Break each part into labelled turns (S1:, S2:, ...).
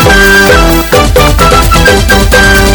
S1: Thank you.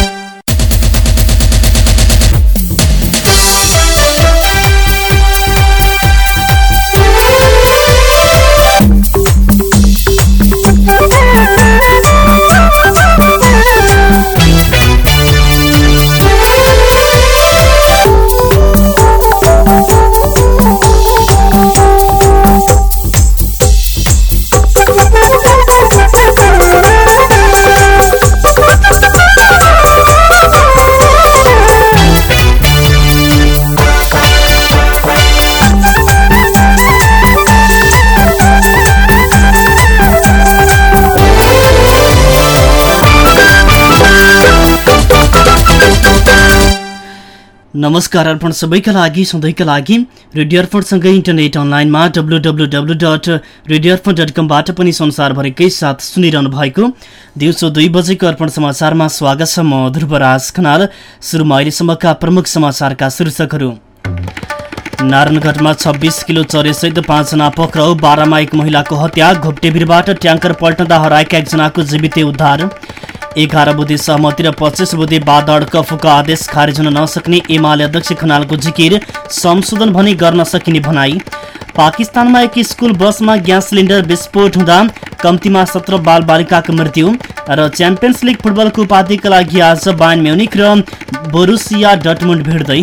S2: नमस्कार अर्पण सबैका लागि सधैँका लागि रेडियो अर्पणसँगै इन्टरनेट अनलाइनमा W W W dot radio Arpan dot कमबाट पनि संसारभरिकै साथ सुनिरहनु भएको दिउँसो दुई बजेको अर्पण समाचारमा स्वागत छ म ध्रुवराज खनाल। सुरुमा अहिलेसम्मका प्रमुख समाचारका शीर्षकहरू। नारायणगढमा छब्बिस किलो चरेसहित पाँचजना पक्राउ बाह्रमा एक महिलाको हत्या घोप्टेभिरबाट ट्याङ्कर पल्टँदा हराएका एकजनाको जीवितै उद्धार। एघार बुधे सहमति र पच्चिस बुधे बादड कफुका आदेश खारेज हुन नसक्ने एमाले अध्यक्ष खनालको जिकिर संशोधन भने गर्न सकिने भनाई। पाकिस्तानमा एक स्कुल बसमा ग्यास सिलिन्डर विस्फोट हुँदा कम्तीमा सत्र बाल बालिकाको मृत्यु र च्याम्पियन्स लिग फुटबलको उपाधिका लागि आज बायन म्युनिक र बोरुसिया डटमुन्ड भिड्दै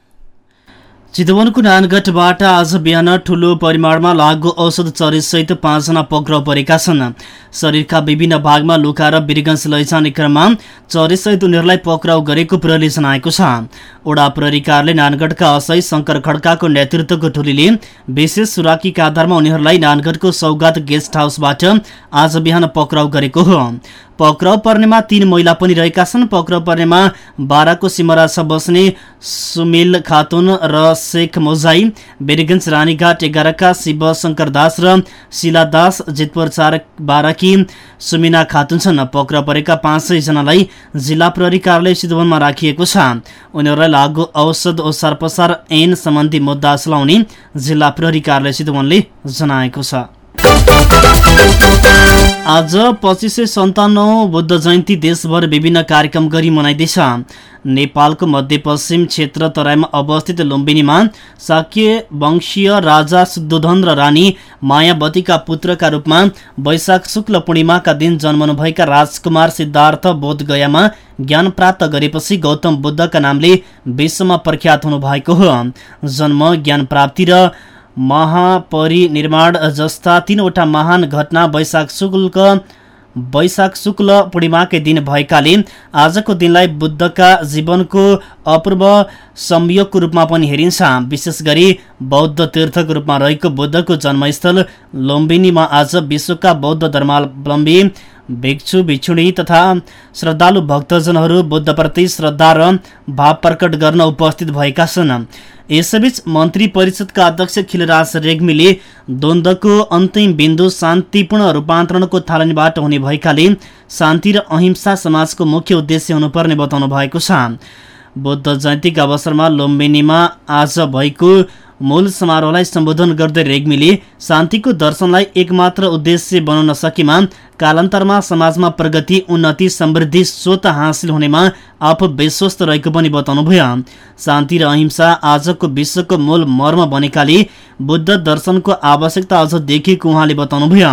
S2: चितवनको नानगढबाट आज बिहान ठुलो परिमाणमा लागु औषध चरेसहित पाँचजना पक्राउ परेका छन्। शरीरका विभिन्न भागमा लुकाएर वीरगञ्ज लैजाने क्रममा चरेसहित उनीहरूलाई पक्राउ गरेको प्रहरीले जनाएको छ। ओडा प्रहरी कार्यालय नानगढका असै शङ्कर खड्काको नेतृत्वको टोलीले विशेष सुराकीका आधारमा उनीहरूलाई नानगढको सौगात गेस्ट हाउसबाट आज बिहान पक्राउ गरेको हो। पक्राउ पर्नेमा तीन महिला पनि रहेका छन्। पक्राउ पर्नेमा बाह्रको सिमराछा बस्ने सुमिल खातुन र शेख मोजाई बेरगञ्ज रानीघाट एघारका शिव शङ्कर दास र शिला दास जितपुर चार बाह्रकी सुमिना खातुन छन्। पक्राउ परेका पाँच सयजनालाई जिल्ला प्रहरी कार्यालय चितवनमा राखिएको छ। उनीहरूलाई लागु औषध ओसार पसार ऐन सम्बन्धी मुद्दा चलाउने जिल्ला प्रहरी कार्यालय चितवनले जनाएको छ। आज पच्चिस सय सन्ताउन्न बुद्ध जयन्ती देशभर विभिन्न कार्यक्रम गरी मनाइँदैछ। नेपालको मध्यपश्चिम क्षेत्र तराईमा अवस्थित लुम्बिनीमा शाक्य वंशीय राजा शुद्धोधन र रानी मायावतीका पुत्रका रूपमा वैशाख शुक्ल पूर्णिमाका दिन जन्मनुभएका राजकुमार सिद्धार्थ बोधगयामा ज्ञान प्राप्त गरेपछि गौतम बुद्धका नामले विश्वमा प्रख्यात हुनुभएको हो। जन्म ज्ञान प्राप्ति र महापरिनिर्माण जस्ता तीनवटा महान घटना वैशाख शुक्लका वैशाख शुक्ल पूर्णिमाकै दिन भएकाले आजको दिनलाई बुद्धका जीवनको अपूर्व संयोगको रूपमा पनि हेरिन्छ। विशेष गरी बौद्ध तीर्थको रूपमा रहेको बुद्धको जन्मस्थल लुम्बिनीमा आज विश्वका बौद्ध धर्मावलम्बी भिक्षु भिक्षुणी तथा श्रद्धालु भक्तजनहरू बुद्धप्रति श्रद्धा र भाव प्रकट गर्न उपस्थित भएका छन्। यसैबीच मन्त्री परिषदका अध्यक्ष खिलराज रेग्मीले द्वन्द्वको अन्तिम बिन्दु शान्तिपूर्ण रूपान्तरणको थालनीबाट हुने भएकाले शान्ति र अहिंसा समाजको मुख्य उद्देश्य हुनुपर्ने बताउनु भएको छ। बुद्ध जयन्तीका अवसरमा लुम्बिनीमा आज भएको मूल समारोहलाई सम्बोधन गर्दै रेग्मीले शान्तिको दर्शनलाई एकमात्र उद्देश्य बनाउन सकेमा कालान्तरमा समाजमा प्रगति उन्नति समृद्धि स्वत हासिल हुनेमा आफू विश्वस्त रहेको पनि बताउनुभयो शान्ति र अहिंसा आजको विश्वको मूल मर्म बनेकाले बुद्ध दर्शनको आवश्यकता अझ देखिएको उहाँले बताउनुभयो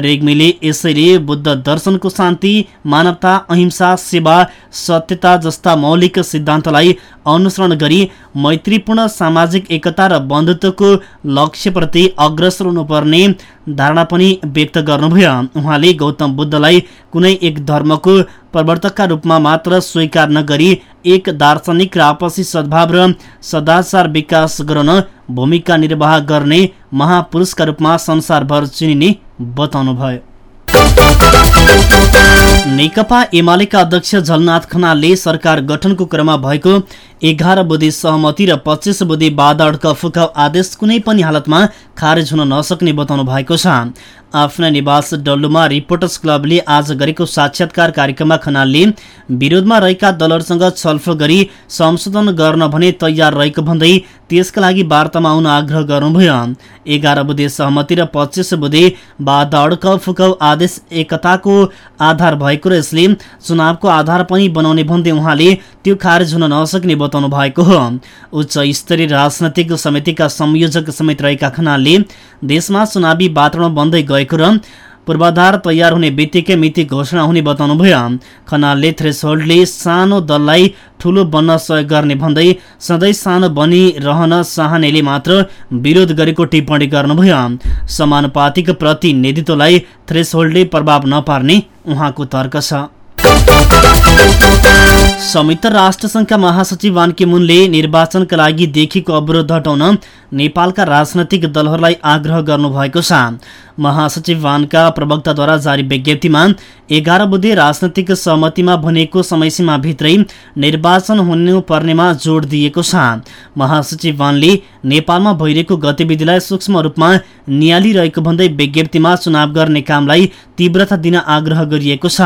S2: रेग्मीले यसैले बुद्ध दर्शनको शान्ति मानवता अहिंसा सेवा सत्यता जस्ता मौलिक सिद्धान्तलाई अनुसरण गरी मैत्रीपूर्ण सामाजिक एकता र बन्धुत्वको लक्ष्यप्रति अग्रसर हुनुपर्ने धारणा पनि व्यक्त गर्नुभयो। उहाँले गौतम बुद्धलाई कुनै एक धर्मको प्रवर्तकका रूपमा मात्र स्वीकार नगरी एक दार्शनिक र आपसी सद्भाव र सदाचार विकास गराउन भूमिका निर्वाह गर्ने महापुरुषका रूपमा संसारभर चिनिने बताउनुभयो। नेकपा एमालेका अध्यक्ष झलनाथ खनालले सरकार गठनको क्रममा भएको एघार बुधे सहमति र पच्चिस बुधे बाधा फुकाउ आदेश कुनै पनि हालतमा खारेज हुन नसक्ने बताउनु भएको छ। आफ्ना निवास डल्लुमा रिपोर्टर्स क्लबले आज गरेको साक्षात्कार कार्यक्रममा खनालले विरोधमा रहेका दलहरूसँग छलफल गरी संशोधन गर्न भने तयार रहेको भन्दै त्यसका लागि वार्तामा आउन आग्रह गर्नुभयो। एघार बुधे सहमति र पच्चिस बुधे बाधा फुकाउ आदेश एकताको आधार भएको र यसले चुनावको आधार पनि बनाउने भन्दै उहाँले त्यो खारेज हुन नसक्ने बताउनु भएको हो। उच्च स्तरीय राजनैतिक समितिका संयोजक समेत रहेका खनालले देशमा चुनावी वातावरण बन्दै गएको र पूर्वाधार तयार हुने बित्तिकै मिति घोषणा हुने बताउनुभयो। खनालले थ्रेसहोल्डले सानो दललाई ठूलो बन्न सहयोग गर्ने भन्दै सधैँ सानो बनिरहन चाहनेले मात्र विरोध गरेको टिप्पणी गर्नुभयो। समानुपातिक प्रतिनिधित्वलाई थ्रेसहोल्डले प्रभाव नपार्ने उहाँको तर्क छ। संयुक्त राष्ट्रसङ्घका महासचिव वान मुनले निर्वाचनका लागि देखिएको अवरोध हटाउन नेपालका राजनैतिक दलहरूलाई आग्रह गर्नुभएको छ। महासचिव वानका प्रवक्ताद्वारा जारी विज्ञप्तिमा एघार बुधे राजनैतिक सहमतिमा भनेको समयसीमाभित्रै निर्वाचन हुनुपर्नेमा जोड दिएको छ। महासचिव वानले नेपालमा भइरहेको गतिविधिलाई सूक्ष्म रूपमा निहालिरहेको भन्दै विज्ञप्तिमा चुनाव गर्ने कामलाई तीव्रता दिन आग्रह गरिएको छ।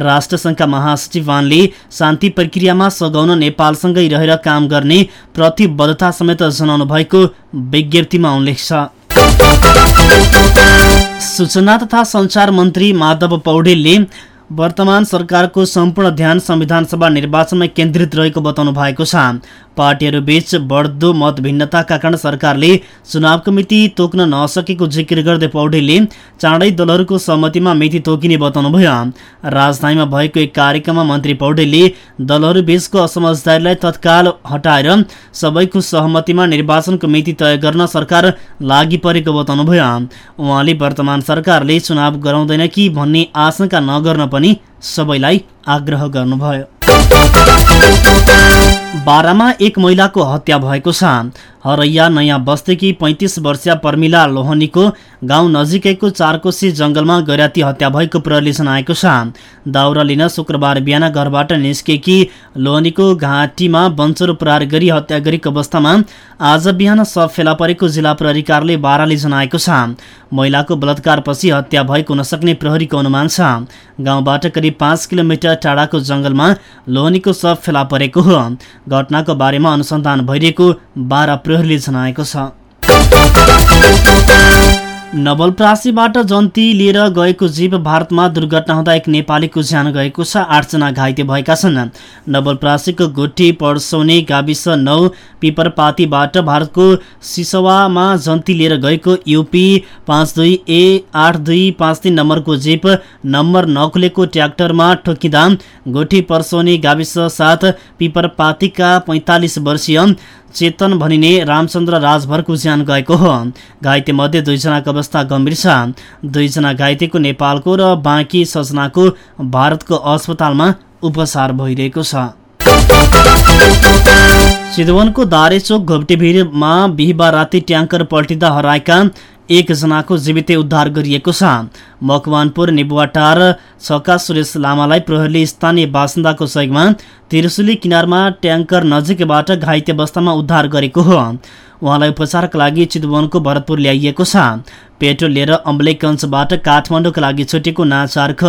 S2: राष्ट्रसङ्घका महासचिव वानले शान्ति प्रक्रियामा सघाउन नेपालसँगै रहेर काम गर्ने प्रतिबद्धता समेत जनाउनु भएको विज्ञप्तिमा उल्लेख छ सूचना तथा संचार मन्त्री माधव पौडेलले वर्तमान सरकारको सम्पूर्ण ध्यान संविधान सभा निर्वाचनमा केन्द्रित रहेको बताउनु भएको छ। पार्टीहरूबीच बढ्दो मत भिन्नताका कारण सरकारले चुनावको मिति तोक्न नसकेको जिकिर गर्दै पौडेलले चाँडै दलहरूको सहमतिमा मिति तोकिने बताउनुभयो। राजधानीमा भएको एक कार्यक्रममा मन्त्री पौडेलले दलहरूबीचको असमझदारीलाई तत्काल हटाएर सबैको सहमतिमा निर्वाचनको मिति तय गर्न सरकार लागि परेको बताउनुभयो। उहाँले वर्तमान सरकारले चुनाव गराउँदैन कि भन्ने आशंका नगर्न पनि सबैलाई आग्रह गर्नुभयो। बारामा एक महिलाको हत्या भएको छ। हरैया नयाँ बस्तीकी पैँतिस वर्षीय पर्मिला लोहनीको गाउँ नजिकैको चारकोशी जङ्गलमा गैराती हत्या भएको प्रहरीले जनाएको छ। दाउरा लिन शुक्रबार बिहान घरबाट निस्केकी लोहनीको घाँटीमा बन्चरो प्रहार गरी हत्या गरेको अवस्थामा आज बिहान सब फेला परेको जिल्ला प्रहरी कार्यालय बाराले जनाएको छ। महिलाको बलात्कारपछि हत्या भएको नसक्ने प्रहरीको अनुमान छ। गाउँबाट करिब पाँच किलोमिटर टाढाको जङ्गलमा लोहनीको सब फेला परेको हो। घटनाको बारेमा अनुसन्धान भइरहेको बाह्र प्रहरीले जनाएको छ। नवलप्रासीबाट जन्ती लिएर गएको जीव भारतमा दुर्घटना हुँदा एक नेपालीको ज्यान गएको छ आठजना घाइते भएका छन्। नवलप्रासीको गुठी पर्सौने गाविस नौ पिपरपातीबाट भारतको सिसवामा जन्ती लिएर गएको युपी पाँच दुई ए आठ दुई पाँच तिन नम्बरको जीप नम्बर नखुलेको ट्र्याक्टरमा ठोकिँदा गोठी पर्सौने गाविस साथ पिपरपातीका पैँतालिस वर्षीय चेतन भनिने रामचन्द्र राजभरको ज्यान गएको हो। घाइते मध्ये दुईजनाको अवस्था गम्भीर छ। दुईजना घाइतेको नेपालको र बाँकी सजनाको भारतको अस्पतालमा उपचार भइरहेको छ। चितवनको दारेचोक घोप्टेभिरमा बिहिबार राति ट्याङ्कर पल्टिँदा हराएका एकजनाको जीवितै उद्धार गरिएको छ। मकवानपुर नेबुवाटार छका सुरेश लामालाई प्रहरीले स्थानीय बासिन्दाको सहयोगमा तिर्सुली किनारमा ट्याङ्कर नजिकबाट घाइते अवस्थामा उद्धार गरेको हो। उहाँलाई उपचारका लागि चितवनको भरतपुर ल्याइएको छ। पेट्रोल लिएर अम्बलेगञ्जबाट काठमाडौँका लागि छुटेको नाचार्ख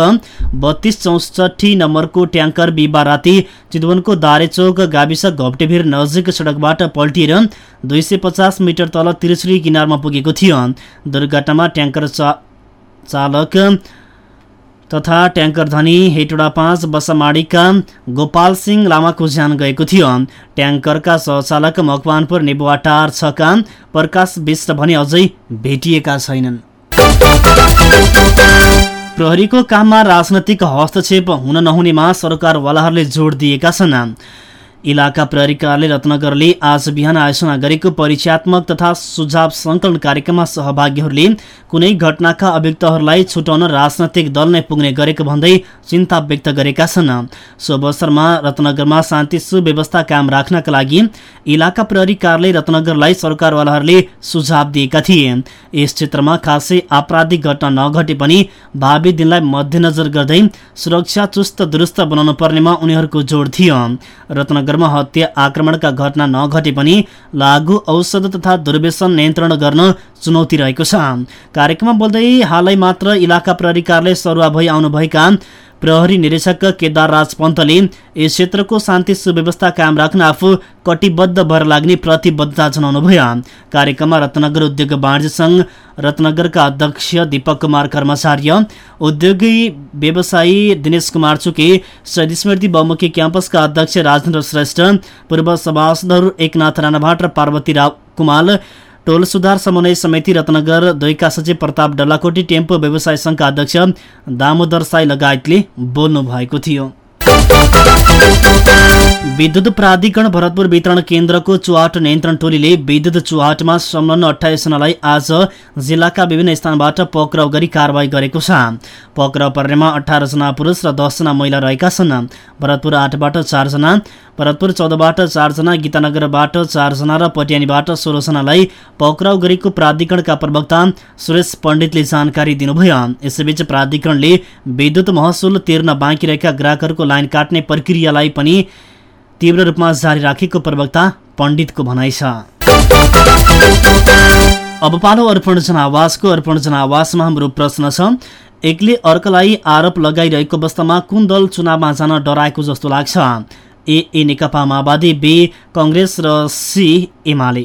S2: बत्तीस चौसठी नम्बरको ट्याङ्कर बिहिबार राति चितवनको दारेचोक गाविस घप्टेभिर नजिक सडकबाट पल्टिएर दुई मिटर तल त्रिसुली किनारमा पुगेको थियो। दुर्घटनामा ट्याङ्कर चा चालक तथा ट्याङ्कर धनी हेटोडा पाँच बसमाडीका गोपाल सिंह लामाको ज्यान गएको थियो। ट्याङ्करका सहचालक मकवानपुर नेबुवाटार छका प्रकाश विष्ट भने अझै भेटिएका छैनन्। प्रहरीको काममा राजनैतिक हस्तक्षेप हुन नहुनेमा सरकारवालाहरूले जोड दिएका छन्। इलाका प्रहरी कार्यालय रत्नगरले आज बिहान आयोजना गरेको परिचयात्मक तथा सुझाव सङ्कलन कार्यक्रममा सहभागीहरूले कुनै घटनाका अभियुक्तहरूलाई छुटाउन राजनैतिक दल नै पुग्ने गरेको भन्दै चिन्ता व्यक्त गरेका छन्। सो अवसरमा रत्नगरमा शान्ति सुव्यवस्था कायम राख्नका लागि इलाका प्रहरी कार्यालय रत्नगरलाई सरकारवालाहरूले सुझाव दिएका थिए। यस क्षेत्रमा खासै आपराधिक घटना नघटे पनि भावी दिनलाई मध्यनजर गर्दै सुरक्षा चुस्त दुरुस्त बनाउनु पर्नेमा उनीहरूको जोड थियो। रत्नगर नगरमा हत्या आक्रमणका घटना नघटे पनि लागू औषध तथा दुर्व्यसन नियन्त्रण गर्न चुनौती रहेको छ। कार्यक्रममा बोल्दै हालै मात्र इलाका प्रहरी कार्यालय सरुवा भई आउनुभएका प्रहरी निरीक्षक केदार राज पन्तले यस क्षेत्रको शान्ति सुव्यवस्था कायम राख्न आफू कटिबद्ध भएर लाग्ने प्रतिबद्धता जनाउनु भयो। कार्यक्रममा रत्नगर उद्योग वाणिज्य सङ्घ रत्नगरका अध्यक्ष दीपक कुमार कर्मचार्य उद्योगी व्यवसायी दिनेश कुमार चुके शहीद स्मृति बहुमुखी क्याम्पसका अध्यक्ष राजेन्द्र श्रेष्ठ पूर्व सभासदहरू एकनाथ राणाभाट र पार्वती राव कुमाल टोल सुधार समन्वय समिति रत्नगर दुईका सचिव प्रताप डल्लाकोटी टेम्पो व्यवसाय संघका अध्यक्ष दामोदर साई लगायतले बोल्नु भएको थियो। विद्युत प्राधिकरण भरतपुर वितरण केन्द्रको चुहाट नियन्त्रण टोलीले विद्युत चुहाटमा संलग्न अठाइसजनालाई आज जिल्लाका विभिन्न स्थानबाट पक्राउ गरी कारवाही गरेको छ। पक्राउ पर्नेमा अठारजना पुरुष र दसजना महिला रहेका छन्। भरतपुर आठबाट चारजना भरतपुर चौधबाट चारजना गीतानगरबाट चारजना र पटियानीबाट सोह्रजनालाई पक्राउ गरेको प्राधिकरणका प्रवक्ता सुरेश पण्डितले जानकारी दिनुभयो। यसैबीच प्राधिकरणले विद्युत महसुल तिर्न बाँकी रहेका ग्राहकहरूको लाइन काट्ने प्रक्रियालाई पनि तीव्र रूपमा जारी राखेको प्रवक्ता पण्डितको भनाइ छ। अब पालो अर्पण जनावासको अर्पण जनावासमा हाम्रो प्रश्न छ एकले अर्कालाई आरोप लगाइरहेको अवस्थामा कुन दल चुनावमा जान डराएको जस्तो लाग्छ? ए ए नेकपा माओवादी बी कङ्ग्रेस र सी एमाले।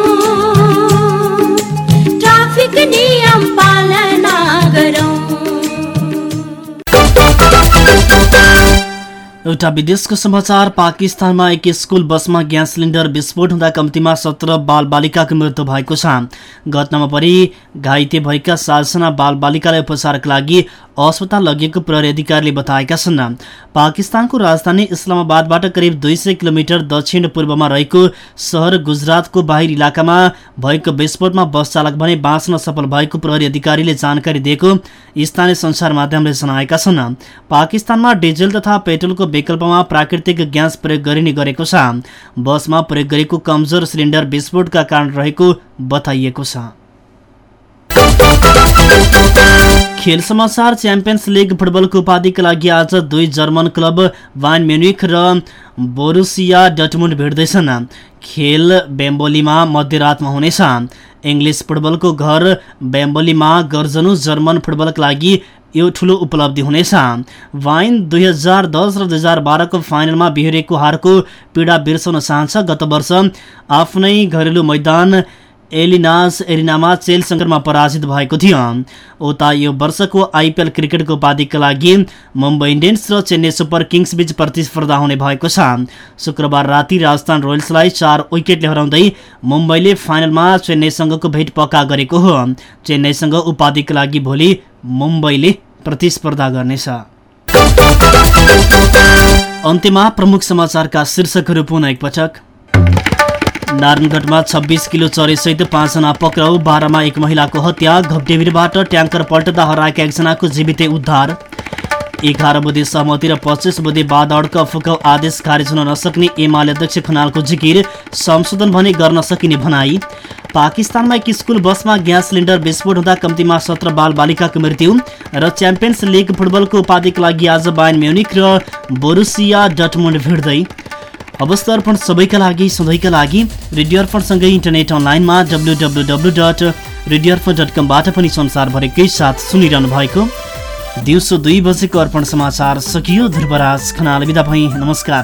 S2: एउटा विदेशको समाचार पाकिस्तानमा एक स्कुल बसमा ग्यास सिलिन्डर विस्फोट हुँदा कम्तीमा सत्र बालबालिकाको मृत्यु भएको छ। घटनामा परि घाइते भएका सातजना बालबालिकालाई उपचारका लागि अस्पताल लगिएको प्रहरी अधिकारीले बताएका छन्। पाकिस्तानको राजधानी इस्लामाबादबाट करिब दुई सय किलोमिटर दक्षिण पूर्वमा रहेको सहर गुजरातको बाहिर इलाकामा भएको विस्फोटमा बस चालक भने बाँच्न सफल भएको प्रहरी अधिकारीले जानकारी दिएको स्थानीय सञ्चार माध्यमले जनाएका छन्। पाकिस्तानमा डिजेल तथा पेट्रोलको विकल्पमा प्राकृतिक ग्यास प्रयोग गरिने गरेको छ। बसमा प्रयोग गरेको कमजोर सिलिन्डर विस्फोटका कारण रहेको बताइएको छ। खेल समाचार च्याम्पियन्स लिग फुटबलको उपाधिका लागि आज दुई जर्मन क्लब वान म्युनिक र बोरुसिया डटमुन्ड भेट्दैछन्। खेल बेम्बोलीमा मध्यरातमा हुनेछ। इङ्ग्लिस फुटबलको घर बेम्बोलीमा गर्जनु जर्मन फुटबलका लागि यो ठुलो उपलब्धि हुनेछ। वाइन दुई हजार दस र दुई हजार बाह्रको फाइनलमा बिहोरेको हारको पीडा बिर्साउन चाहन्छ गत वर्ष आफ्नै घरेलु मैदान एलिनास एरिनामा चेल सङ्कटमा पराजित भएको थियो। उता यो वर्षको आइपिएल क्रिकेटको उपाधिका लागि मुम्बई इन्डियन्स र चेन्नई सुपर किङ्स बीच प्रतिस्पर्धा हुने भएको छ। शुक्रबार राति राजस्थान रोयल्सलाई चार विकेटले हराउँदै मुम्बईले फाइनलमा चेन्नईसँगको भेट पक्का गरेको हो। चेन्नईसँग उपाधिका लागि भोलि मुम्बईले प्रतिस्पर्धा गर्नेछ। अन्त्यमा प्रमुख समाचारका शीर्षकहरू पुनः एकपटक। नारायणगढमा छब्बिस किलो चरेसहित पाँचजना पक्राउ बाह्रमा एक महिलाको हत्या घपडेभिरबाट ट्याङ्कर पल्टदा हराएका एकजनाको जीवितै उद्धार। एघार बुधे सहमति र पच्चिस बुधे बाद अड्क फुकाउ आदेश खारेज हुन नसक्ने एमाले अध्यक्ष खनालको जिकिर संशोधन भने गर्न सकिने भनाई। पाकिस्तानमा एक स्कुल बसमा ग्यास सिलिन्डर विस्फोट हुँदा कम्तीमा सत्र बाल बालिकाको मृत्यु र च्याम्पियन्स लिग फुटबलको उपाधिका लागि आज बायन म्युनिक र बोरुसिया डटमुन्ड भिड्दै। अवस्था अर्पण सबैका लागि सधैँका लागि रेडियो अर्पणसँगै इन्टरनेट अनलाइनमा W W W dot radio Arpan dot कमबाट पनि संसारभरिकै साथ सुनिरहनु भएको दिउँसो दुई बजेको अर्पण समाचार सकियो। ध्रुवराज खनाल बिदा भई। नमस्कार।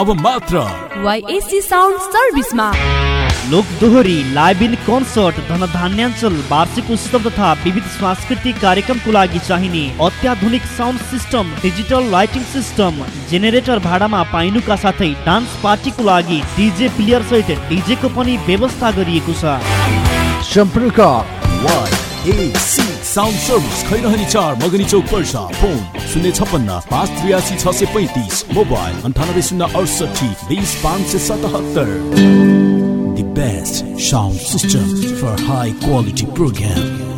S3: अब मात्र
S4: वाइएससी साउन्ड सर्भिसमा।
S2: लोक दोहोरी लाइभ इन कन्सर्ट धनधान्याञ्चल वार्षिक उत्सव तथा विविध सांस्कृतिक कार्यक्रमको लागि चाहिने अत्याधुनिक sound system digital lighting system generator भाडामा पाइनुका साथै डान्स पार्टीको लागि डिजे प्लेयर सहित डिजेको पनि व्यवस्था गरिएको छ।
S5: सम्पर्क
S3: साउन्ड सर्भिस खैरहनी चार मगनी चौक पर्सा फोन शून्य छप्पन्न पाँच त्रियासी छ सय पैँतिस. मोबाइल अन्ठानब्बे शून्य अडसठी बिस पाँच सय सतहत्तर. The best sound system for high quality program.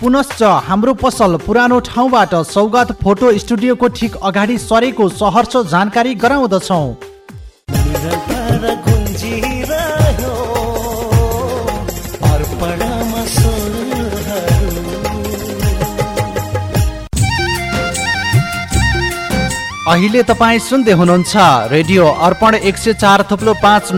S6: पुनश्च हाम्रो पसल पुरानो ठाउँबाट सौगात फोटो स्टुडियोको ठिक अगाडि सरेको सहरर्ष जानकारी गराउँदछौ। अहिले तपाईँ सुन्दै हुनुहुन्छ रेडियो अर्पण एक सय चार थुप्लो पाँच